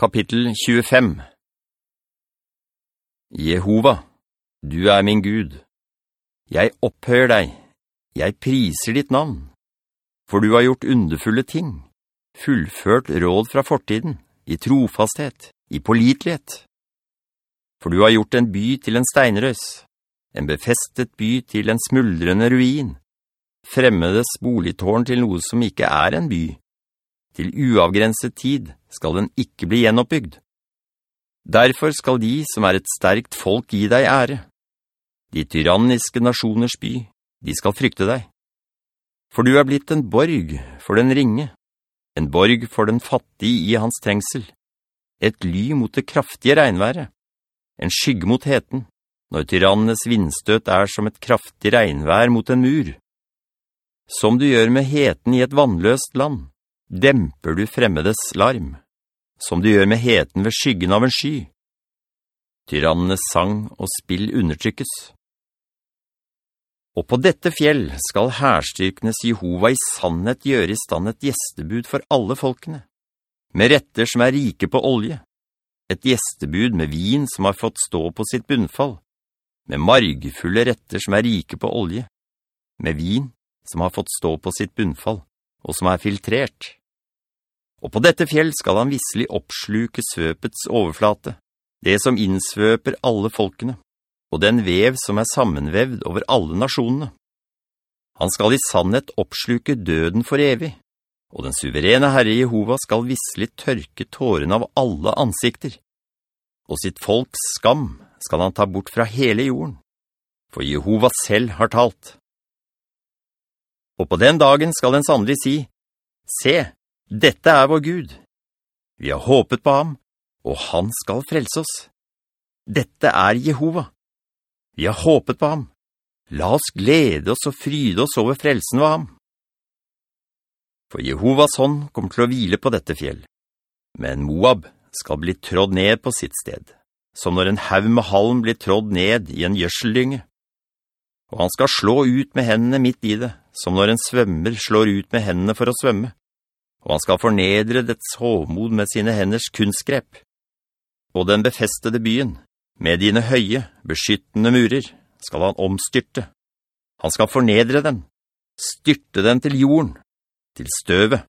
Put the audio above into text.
Kapittel 25 Jehova, du er min Gud. Jeg opphøyer deg, jeg priser ditt navn, for du har gjort underfulle ting, fullført råd fra fortiden, i trofasthet, i politlighet. For du har gjort en by til en steinrøs, en befestet by til en smuldrende ruin, fremmedes boligtårn til noe som ikke er en by, til uavgrenset tid skal den ikke bli gjenoppbygd. Derfor skal de som er et sterkt folk gi deg ære. De tyranniske nasjoners by, de skal frykte deg. For du er blitt en borg for den ringe, en borg for den fattige i hans trengsel, et ly mot det kraftige regnværet, en skygg mot heten, når tyrannenes vindstøt er som et kraftig regnvær mot en mur. Som du gjør med heten i et vannløst land, demper du fremmedes larm, som du gjør med heten ved skyggen av en sky. Tyrannenes sang og spill undertrykkes. Og på dette fjell skal herstyrkenes Jehova i sannhet gjøre i stand et gjestebud for alle folkene, med retter som er rike på olje, et gjestebud med vin som har fått stå på sitt bunnfall, med margfulle retter som er rike på olje, med vin som har fått stå på sitt bunnfall, og som er filtrert og på dette fjell skal han visselig oppsluke svøpets overflate, det som innsvøper alle folkene, og den vev som er sammenvevd over alle nasjonene. Han skal i sannhet oppsluke døden for evig, og den suverene Herre Jehova skal visselig tørke tårene av alle ansikter. Og sitt folks skam skal han ta bort fra hele jorden, for Jehova selv har talt. Og på den dagen skal den sannelig si, «Se, dette er vår Gud. Vi har håpet på ham, og han skal frelse oss. Dette er Jehova. Vi har håpet på ham. La oss glede oss og fryde oss over frelsen av ham. For Jehovas hånd kommer til å hvile på dette fjell. Men Moab skal bli trådd ned på sitt sted, som når en haug med halm blir trådd ned i en gjørseldynge. Og han skal slå ut med hendene midt i det, som når en svømmer slår ut med hendene for å svømme og han skal fornedre dets hovmod med sine henders kunstgrep. Og den befestede byen, med dine høye, beskyttende murer, skal han omstyrte. Han skal fornedre den, styrte den til jorden, til støvet.